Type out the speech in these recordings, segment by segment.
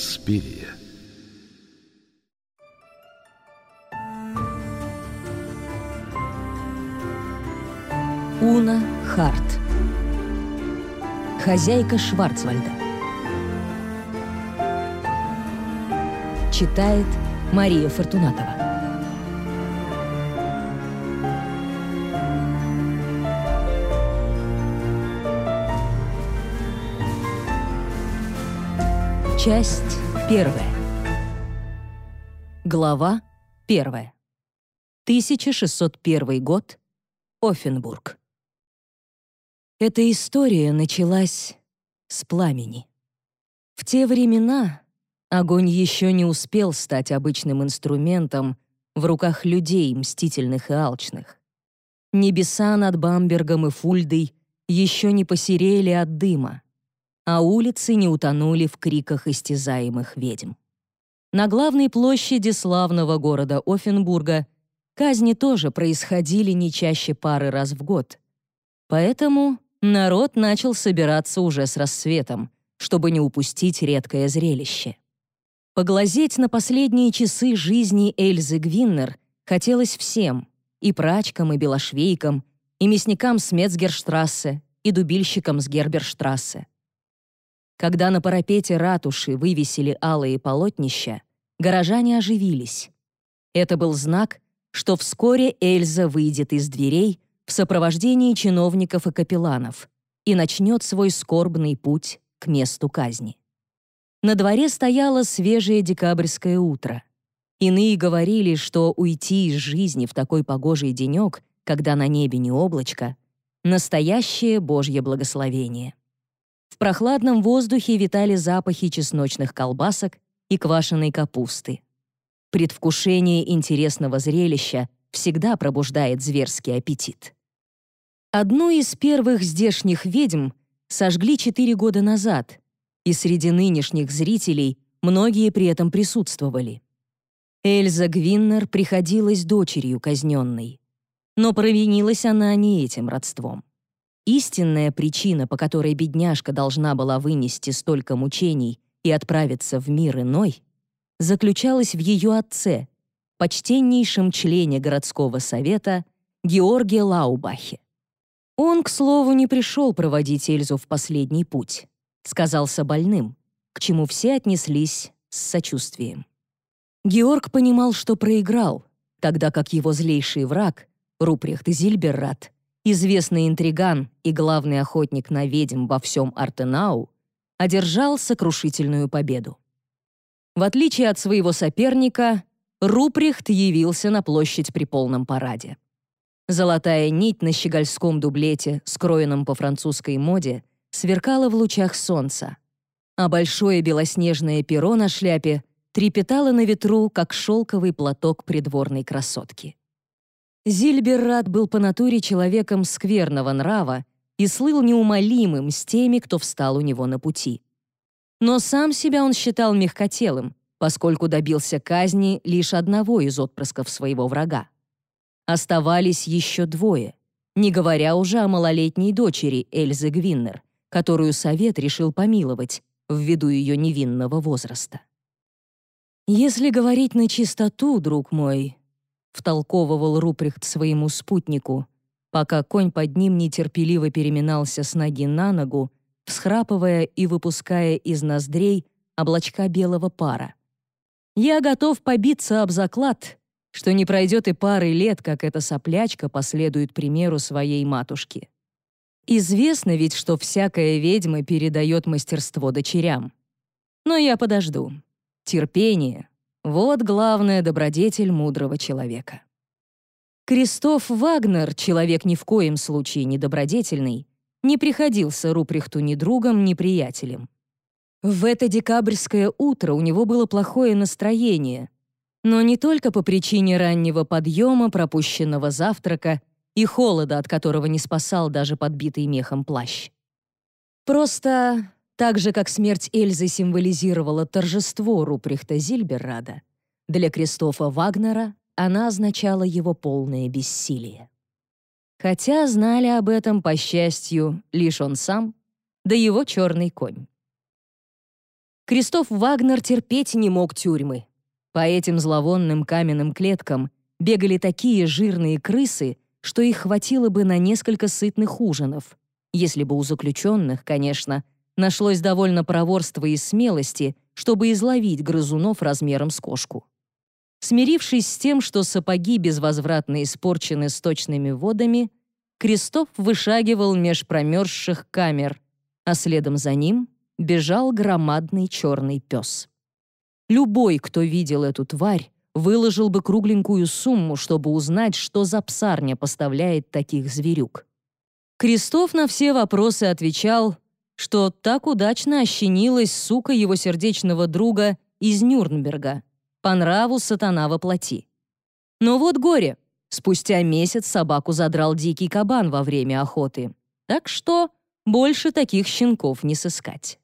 Инспирия. Уна Харт. Хозяйка Шварцвальда. Читает Мария Фортунатова. Часть первая. Глава первая. 1601 год. Оффенбург. Эта история началась с пламени. В те времена огонь еще не успел стать обычным инструментом в руках людей, мстительных и алчных. Небеса над Бамбергом и Фульдой еще не посерели от дыма а улицы не утонули в криках истязаемых ведьм. На главной площади славного города Оффенбурга казни тоже происходили не чаще пары раз в год. Поэтому народ начал собираться уже с рассветом, чтобы не упустить редкое зрелище. Поглазеть на последние часы жизни Эльзы Гвиннер хотелось всем — и прачкам, и белошвейкам, и мясникам с Мецгерштрассе, и дубильщикам с Герберштрассе. Когда на парапете ратуши вывесили алые полотнища, горожане оживились. Это был знак, что вскоре Эльза выйдет из дверей в сопровождении чиновников и капелланов и начнет свой скорбный путь к месту казни. На дворе стояло свежее декабрьское утро. Иные говорили, что уйти из жизни в такой погожий денек, когда на небе не облачко, настоящее Божье благословение. В прохладном воздухе витали запахи чесночных колбасок и квашеной капусты. Предвкушение интересного зрелища всегда пробуждает зверский аппетит. Одну из первых здешних ведьм сожгли четыре года назад, и среди нынешних зрителей многие при этом присутствовали. Эльза Гвиннер приходилась дочерью казненной. Но провинилась она не этим родством. Истинная причина, по которой бедняжка должна была вынести столько мучений и отправиться в мир иной, заключалась в ее отце, почтеннейшем члене городского совета Георгия Лаубахе. Он, к слову, не пришел проводить Эльзу в последний путь, сказался больным, к чему все отнеслись с сочувствием. Георг понимал, что проиграл, тогда как его злейший враг, Рупрехт Зильберрат, известный интриган и главный охотник на ведьм во всем Артенау, одержал сокрушительную победу. В отличие от своего соперника, Руприхт явился на площадь при полном параде. Золотая нить на щегольском дублете, скроенном по французской моде, сверкала в лучах солнца, а большое белоснежное перо на шляпе трепетало на ветру, как шелковый платок придворной красотки. Зильберрат был по натуре человеком скверного нрава и слыл неумолимым с теми, кто встал у него на пути. Но сам себя он считал мягкотелым, поскольку добился казни лишь одного из отпрысков своего врага. Оставались еще двое, не говоря уже о малолетней дочери Эльзы Гвиннер, которую совет решил помиловать ввиду ее невинного возраста. Если говорить на чистоту, друг мой, — втолковывал Руприхт своему спутнику, пока конь под ним нетерпеливо переминался с ноги на ногу, всхрапывая и выпуская из ноздрей облачка белого пара. «Я готов побиться об заклад, что не пройдет и пары лет, как эта соплячка последует примеру своей матушки. Известно ведь, что всякая ведьма передает мастерство дочерям. Но я подожду. Терпение вот главная добродетель мудрого человека. Кристоф Вагнер, человек ни в коем случае не добродетельный, не приходился Руприхту ни другом, ни приятелем. В это декабрьское утро у него было плохое настроение, но не только по причине раннего подъема, пропущенного завтрака и холода, от которого не спасал даже подбитый мехом плащ. Просто так же, как смерть Эльзы символизировала торжество Руприхта Зильберрада, для Кристофа Вагнера она означала его полное бессилие. Хотя знали об этом, по счастью, лишь он сам, да его черный конь. Кристоф Вагнер терпеть не мог тюрьмы. По этим зловонным каменным клеткам бегали такие жирные крысы, что их хватило бы на несколько сытных ужинов, если бы у заключенных, конечно, нашлось довольно проворства и смелости, чтобы изловить грызунов размером с кошку. Смирившись с тем, что сапоги безвозвратно испорчены сточными водами, Крестов вышагивал меж промерзших камер, а следом за ним бежал громадный черный пес. Любой, кто видел эту тварь, выложил бы кругленькую сумму, чтобы узнать, что за псарня поставляет таких зверюк. Крестов на все вопросы отвечал, что так удачно ощенилась сука его сердечного друга из Нюрнберга, по нраву сатана во плоти. Но вот горе, спустя месяц собаку задрал дикий кабан во время охоты, так что больше таких щенков не сыскать.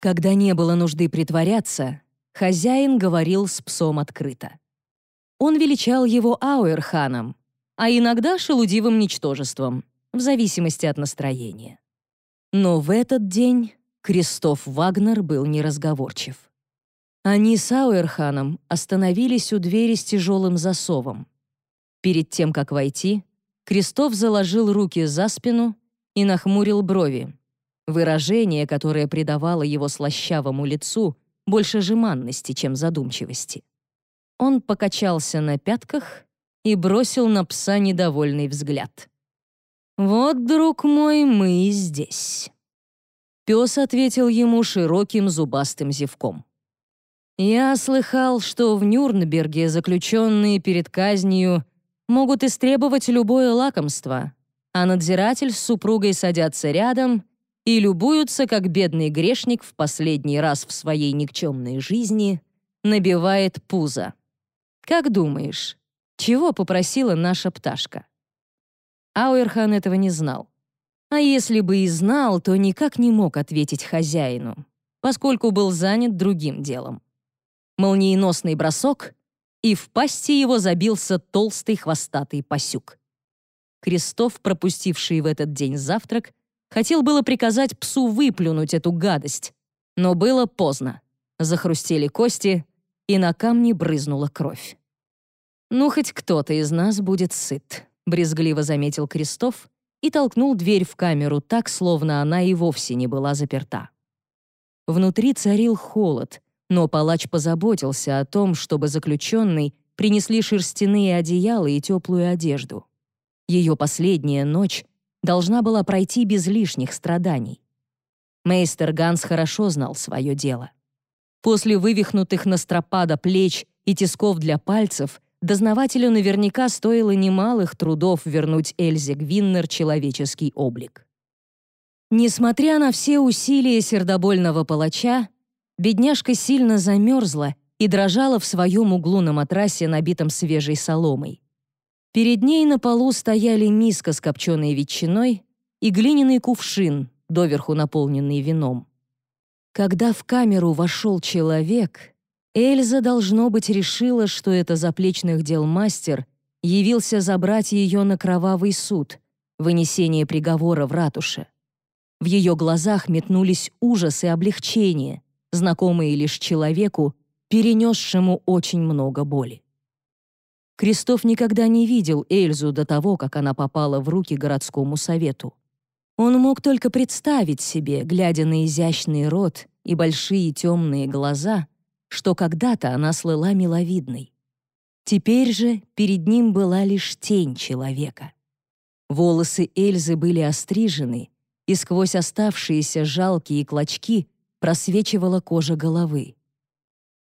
Когда не было нужды притворяться, хозяин говорил с псом открыто. Он величал его Ауэрханом, а иногда шелудивым ничтожеством, в зависимости от настроения. Но в этот день Кристоф Вагнер был неразговорчив. Они с Ауэрханом остановились у двери с тяжелым засовом. Перед тем, как войти, Кристоф заложил руки за спину и нахмурил брови. Выражение, которое придавало его слащавому лицу больше жеманности, чем задумчивости. Он покачался на пятках и бросил на пса недовольный взгляд. «Вот, друг мой, мы и здесь». Пес ответил ему широким зубастым зевком. «Я слыхал, что в Нюрнберге заключенные перед казнью могут истребовать любое лакомство, а надзиратель с супругой садятся рядом и любуются, как бедный грешник в последний раз в своей никчемной жизни набивает пузо. Как думаешь, чего попросила наша пташка?» Ауэрхан этого не знал. А если бы и знал, то никак не мог ответить хозяину, поскольку был занят другим делом. Молниеносный бросок, и в пасти его забился толстый хвостатый пасюк. Крестов, пропустивший в этот день завтрак, хотел было приказать псу выплюнуть эту гадость, но было поздно. Захрустели кости, и на камни брызнула кровь. «Ну, хоть кто-то из нас будет сыт», брезгливо заметил Крестов и толкнул дверь в камеру так, словно она и вовсе не была заперта. Внутри царил холод, но палач позаботился о том, чтобы заключенный принесли шерстяные одеяла и теплую одежду. Ее последняя ночь должна была пройти без лишних страданий. Мейстер Ганс хорошо знал свое дело. После вывихнутых на стропада плеч и тисков для пальцев дознавателю наверняка стоило немалых трудов вернуть Эльзе Гвиннер человеческий облик. Несмотря на все усилия сердобольного палача, бедняжка сильно замерзла и дрожала в своем углу на матрасе, набитом свежей соломой. Перед ней на полу стояли миска с копченой ветчиной и глиняный кувшин, доверху наполненный вином. Когда в камеру вошел человек, Эльза, должно быть, решила, что это заплечных дел мастер явился забрать ее на кровавый суд, вынесение приговора в ратуше. В ее глазах метнулись ужас и облегчение, знакомые лишь человеку, перенесшему очень много боли. Крестов никогда не видел Эльзу до того, как она попала в руки городскому совету. Он мог только представить себе, глядя на изящный рот и большие темные глаза, что когда-то она слыла миловидной. Теперь же перед ним была лишь тень человека. Волосы Эльзы были острижены, и сквозь оставшиеся жалкие клочки просвечивала кожа головы.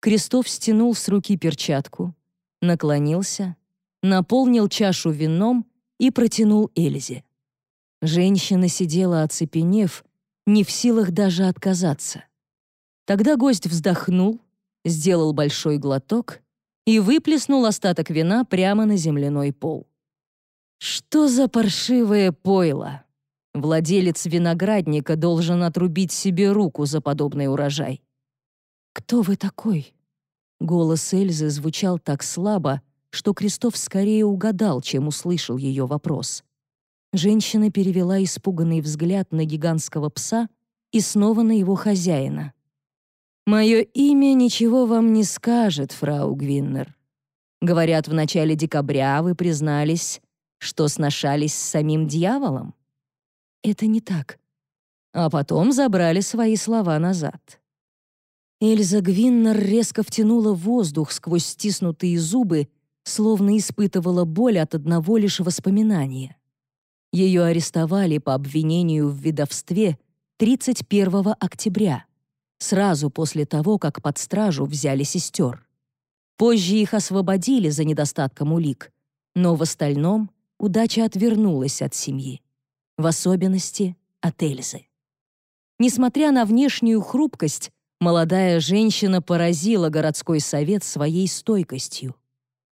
Крестов стянул с руки перчатку, наклонился, наполнил чашу вином и протянул Эльзе. Женщина сидела оцепенев, не в силах даже отказаться. Тогда гость вздохнул, сделал большой глоток и выплеснул остаток вина прямо на земляной пол. Что за паршивое пойло? Владелец виноградника должен отрубить себе руку за подобный урожай. «Кто вы такой?» Голос Эльзы звучал так слабо, что Крестов скорее угадал, чем услышал ее вопрос. Женщина перевела испуганный взгляд на гигантского пса и снова на его хозяина. «Мое имя ничего вам не скажет, фрау Гвиннер. Говорят, в начале декабря вы признались, что сношались с самим дьяволом. Это не так. А потом забрали свои слова назад. Эльза Гвиннер резко втянула воздух сквозь стиснутые зубы, словно испытывала боль от одного лишь воспоминания. Ее арестовали по обвинению в ведовстве 31 октября, сразу после того, как под стражу взяли сестер. Позже их освободили за недостатком улик, но в остальном удача отвернулась от семьи, в особенности от Эльзы. Несмотря на внешнюю хрупкость, молодая женщина поразила городской совет своей стойкостью.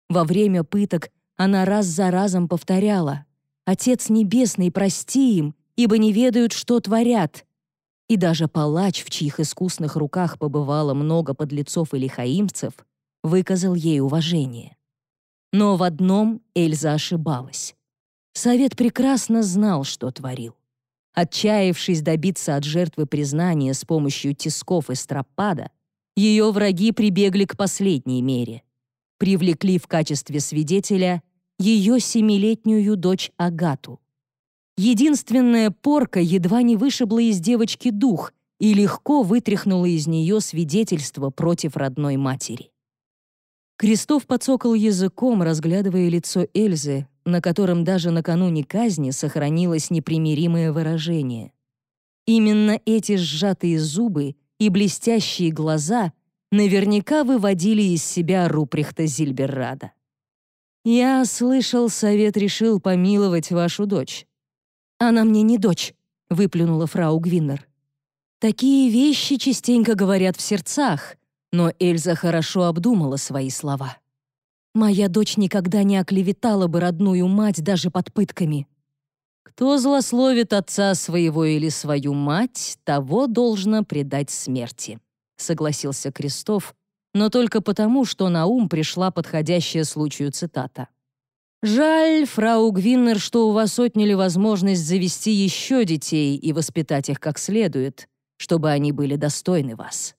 Во время пыток она раз за разом повторяла «Отец Небесный, прости им, ибо не ведают, что творят». И даже палач, в чьих искусных руках побывало много подлецов или хаимцев, выказал ей уважение. Но в одном Эльза ошибалась. Совет прекрасно знал, что творил. Отчаявшись добиться от жертвы признания с помощью тисков и стропада, ее враги прибегли к последней мере. Привлекли в качестве свидетеля ее семилетнюю дочь Агату. Единственная порка едва не вышибла из девочки дух и легко вытряхнула из нее свидетельство против родной матери. Крестов подсокал языком, разглядывая лицо Эльзы, на котором даже накануне казни сохранилось непримиримое выражение. Именно эти сжатые зубы и блестящие глаза наверняка выводили из себя Руприхта Зильберрада. «Я слышал, совет решил помиловать вашу дочь». «Она мне не дочь», — выплюнула фрау Гвиннер. «Такие вещи частенько говорят в сердцах, но Эльза хорошо обдумала свои слова. «Моя дочь никогда не оклеветала бы родную мать даже под пытками». «Кто злословит отца своего или свою мать, того должно предать смерти», — согласился Крестов, но только потому, что на ум пришла подходящая случаю цитата. «Жаль, фрау Гвиннер, что у вас отняли возможность завести еще детей и воспитать их как следует, чтобы они были достойны вас».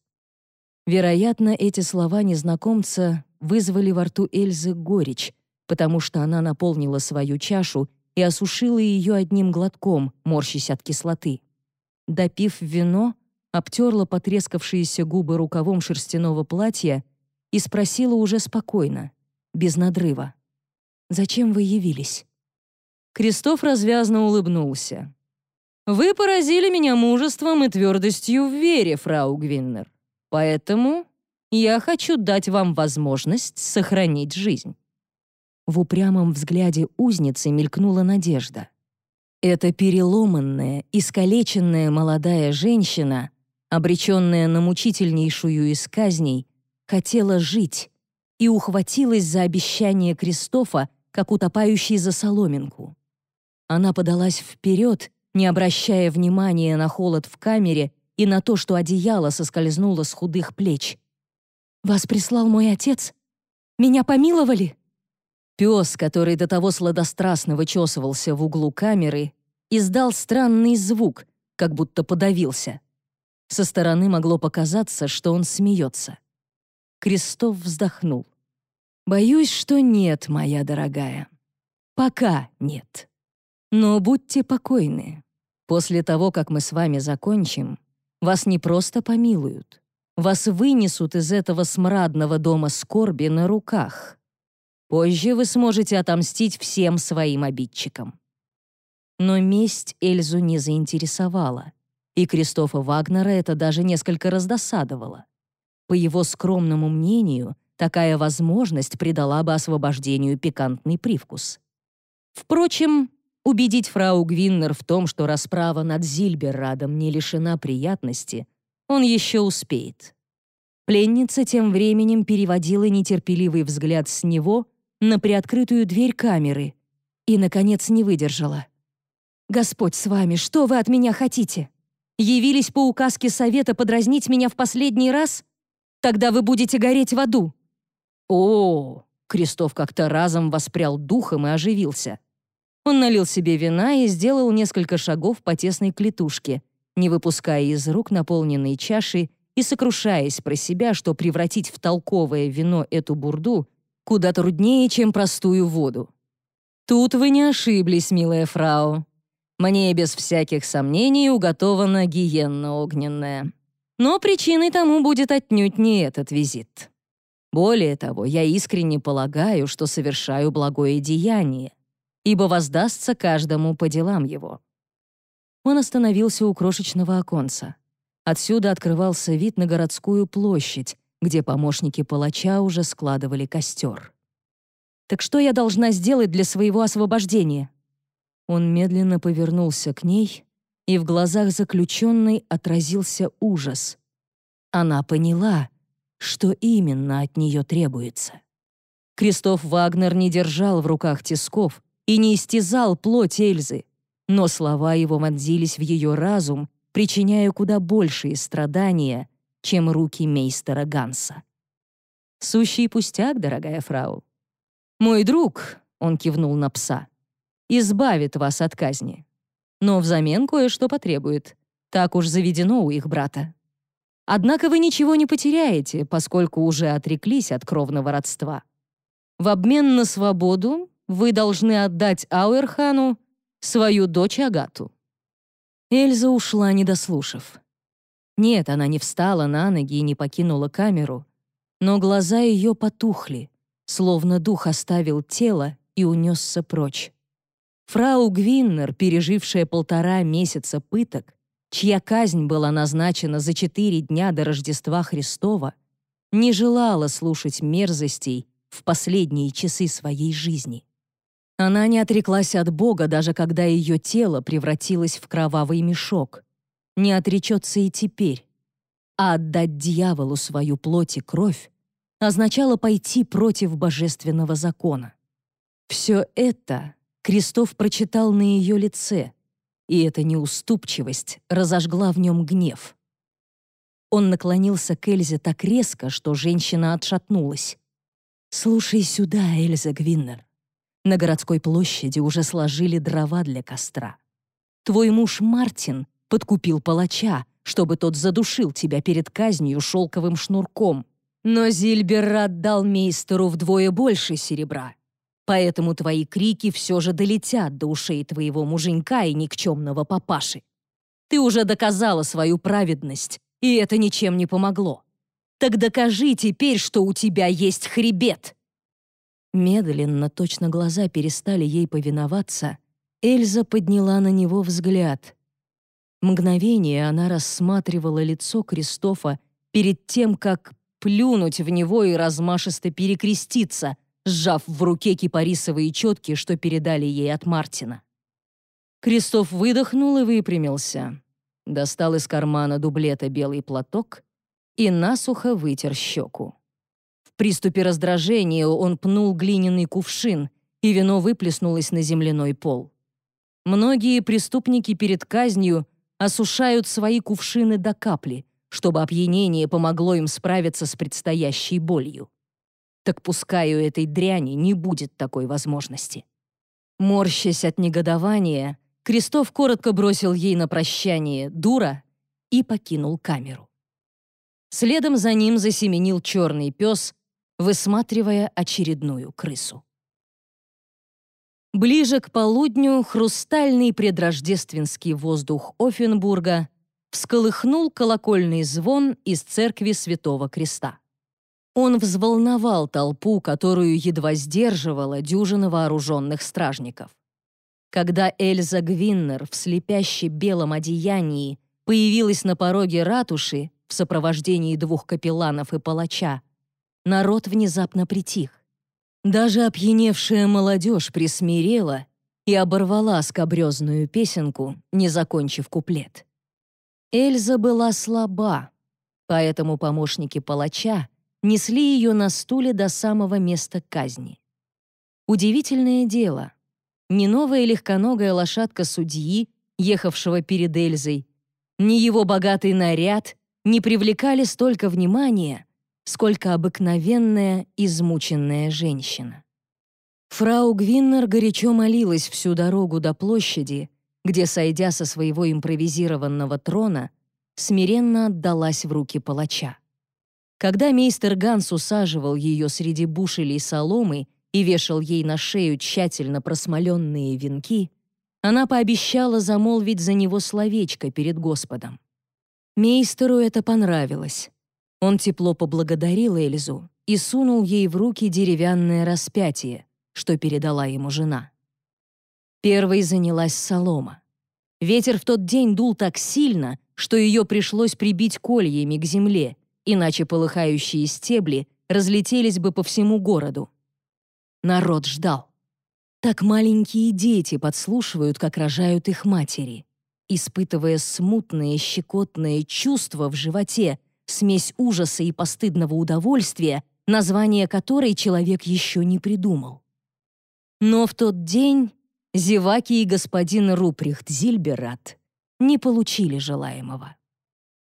Вероятно, эти слова незнакомца вызвали во рту Эльзы горечь, потому что она наполнила свою чашу и осушила ее одним глотком, морщась от кислоты. Допив вино, обтерла потрескавшиеся губы рукавом шерстяного платья и спросила уже спокойно, без надрыва. «Зачем вы явились?» Крестов развязно улыбнулся. «Вы поразили меня мужеством и твердостью в вере, фрау Гвиннер. Поэтому я хочу дать вам возможность сохранить жизнь». В упрямом взгляде узницы мелькнула надежда. Эта переломанная, искалеченная молодая женщина, обреченная на мучительнейшую из казней, хотела жить и ухватилась за обещание Кристофа, как утопающий за соломинку. Она подалась вперед, не обращая внимания на холод в камере и на то, что одеяло соскользнуло с худых плеч. «Вас прислал мой отец? Меня помиловали?» Пес, который до того сладострастно вычесывался в углу камеры, издал странный звук, как будто подавился. Со стороны могло показаться, что он смеется. Крестов вздохнул. «Боюсь, что нет, моя дорогая. Пока нет. Но будьте покойны. После того, как мы с вами закончим, вас не просто помилуют. Вас вынесут из этого смрадного дома скорби на руках. Позже вы сможете отомстить всем своим обидчикам. Но месть Эльзу не заинтересовала, и Кристофа Вагнера это даже несколько раздосадовало. По его скромному мнению, такая возможность придала бы освобождению пикантный привкус. Впрочем, Убедить фрау Гвиннер в том, что расправа над Зильберрадом не лишена приятности, он еще успеет. Пленница тем временем переводила нетерпеливый взгляд с него на приоткрытую дверь камеры и, наконец, не выдержала. «Господь с вами, что вы от меня хотите? Явились по указке совета подразнить меня в последний раз? Тогда вы будете гореть в аду!» «О!» — Крестов как-то разом воспрял духом и оживился — он налил себе вина и сделал несколько шагов по тесной клетушке, не выпуская из рук наполненной чаши и сокрушаясь про себя, что превратить в толковое вино эту бурду куда труднее, чем простую воду. Тут вы не ошиблись, милая фрау. Мне без всяких сомнений уготована гиенна огненная. Но причиной тому будет отнюдь не этот визит. Более того, я искренне полагаю, что совершаю благое деяние, ибо воздастся каждому по делам его». Он остановился у крошечного оконца. Отсюда открывался вид на городскую площадь, где помощники палача уже складывали костер. «Так что я должна сделать для своего освобождения?» Он медленно повернулся к ней, и в глазах заключенной отразился ужас. Она поняла, что именно от нее требуется. Кристоф Вагнер не держал в руках тисков и не истязал плоть Эльзы, но слова его вонзились в ее разум, причиняя куда большие страдания, чем руки мейстера Ганса. «Сущий пустяк, дорогая фрау. Мой друг», — он кивнул на пса, — «избавит вас от казни. Но взамен кое-что потребует. Так уж заведено у их брата». Однако вы ничего не потеряете, поскольку уже отреклись от кровного родства. В обмен на свободу вы должны отдать Ауэрхану свою дочь Агату». Эльза ушла, не дослушав. Нет, она не встала на ноги и не покинула камеру, но глаза ее потухли, словно дух оставил тело и унесся прочь. Фрау Гвиннер, пережившая полтора месяца пыток, чья казнь была назначена за четыре дня до Рождества Христова, не желала слушать мерзостей в последние часы своей жизни. Она не отреклась от Бога, даже когда ее тело превратилось в кровавый мешок. Не отречется и теперь. А отдать дьяволу свою плоть и кровь означало пойти против божественного закона. Все это Крестов прочитал на ее лице — и эта неуступчивость разожгла в нем гнев. Он наклонился к Эльзе так резко, что женщина отшатнулась. «Слушай сюда, Эльза Гвиннер. На городской площади уже сложили дрова для костра. Твой муж Мартин подкупил палача, чтобы тот задушил тебя перед казнью шелковым шнурком. Но Зильбер отдал мейстеру вдвое больше серебра, Поэтому твои крики все же долетят до ушей твоего муженька и никчемного папаши. Ты уже доказала свою праведность, и это ничем не помогло. Так докажи теперь, что у тебя есть хребет!» Медленно, точно глаза перестали ей повиноваться, Эльза подняла на него взгляд. Мгновение она рассматривала лицо Кристофа перед тем, как плюнуть в него и размашисто перекреститься, сжав в руке кипарисовые четки, что передали ей от Мартина. Кристоф выдохнул и выпрямился. Достал из кармана дублета белый платок и насухо вытер щеку. В приступе раздражения он пнул глиняный кувшин, и вино выплеснулось на земляной пол. Многие преступники перед казнью осушают свои кувшины до капли, чтобы опьянение помогло им справиться с предстоящей болью. Так пускай у этой дряни не будет такой возможности. Морщась от негодования, Крестов коротко бросил ей на прощание «дура» и покинул камеру. Следом за ним засеменил черный пес, высматривая очередную крысу. Ближе к полудню хрустальный предрождественский воздух Офенбурга всколыхнул колокольный звон из церкви Святого Креста. Он взволновал толпу, которую едва сдерживала дюжина вооруженных стражников. Когда Эльза Гвиннер в слепяще белом одеянии появилась на пороге ратуши в сопровождении двух капелланов и палача, народ внезапно притих. Даже опьяневшая молодежь присмирела и оборвала скобрезную песенку, не закончив куплет. Эльза была слаба, поэтому помощники палача несли ее на стуле до самого места казни. Удивительное дело. Ни новая легконогая лошадка судьи, ехавшего перед Эльзой, ни его богатый наряд не привлекали столько внимания, сколько обыкновенная измученная женщина. Фрау Гвиннер горячо молилась всю дорогу до площади, где, сойдя со своего импровизированного трона, смиренно отдалась в руки палача. Когда мейстер Ганс усаживал ее среди бушелей соломы и вешал ей на шею тщательно просмоленные венки, она пообещала замолвить за него словечко перед Господом. Мейстеру это понравилось. Он тепло поблагодарил Эльзу и сунул ей в руки деревянное распятие, что передала ему жена. Первой занялась солома. Ветер в тот день дул так сильно, что ее пришлось прибить кольями к земле, иначе полыхающие стебли разлетелись бы по всему городу. Народ ждал. Так маленькие дети подслушивают, как рожают их матери, испытывая смутное щекотное чувство в животе, смесь ужаса и постыдного удовольствия, название которой человек еще не придумал. Но в тот день Зеваки и господин Руприхт Зильберат не получили желаемого.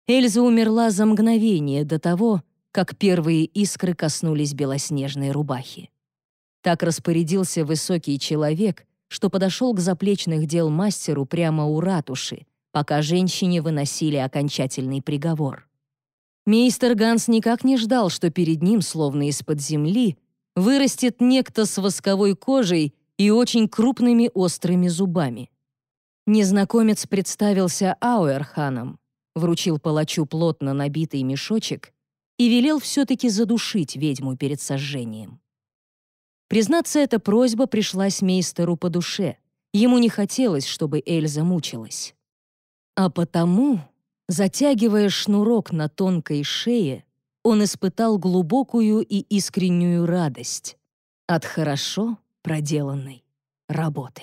Эльза умерла за мгновение до того, как первые искры коснулись белоснежной рубахи. Так распорядился высокий человек, что подошел к заплечных дел мастеру прямо у ратуши, пока женщине выносили окончательный приговор. Мейстер Ганс никак не ждал, что перед ним, словно из-под земли, вырастет некто с восковой кожей и очень крупными острыми зубами. Незнакомец представился Ауэрханом, вручил палачу плотно набитый мешочек и велел все-таки задушить ведьму перед сожжением. Признаться, эта просьба пришлась мейстеру по душе. Ему не хотелось, чтобы Эльза мучилась. А потому, затягивая шнурок на тонкой шее, он испытал глубокую и искреннюю радость от хорошо проделанной работы.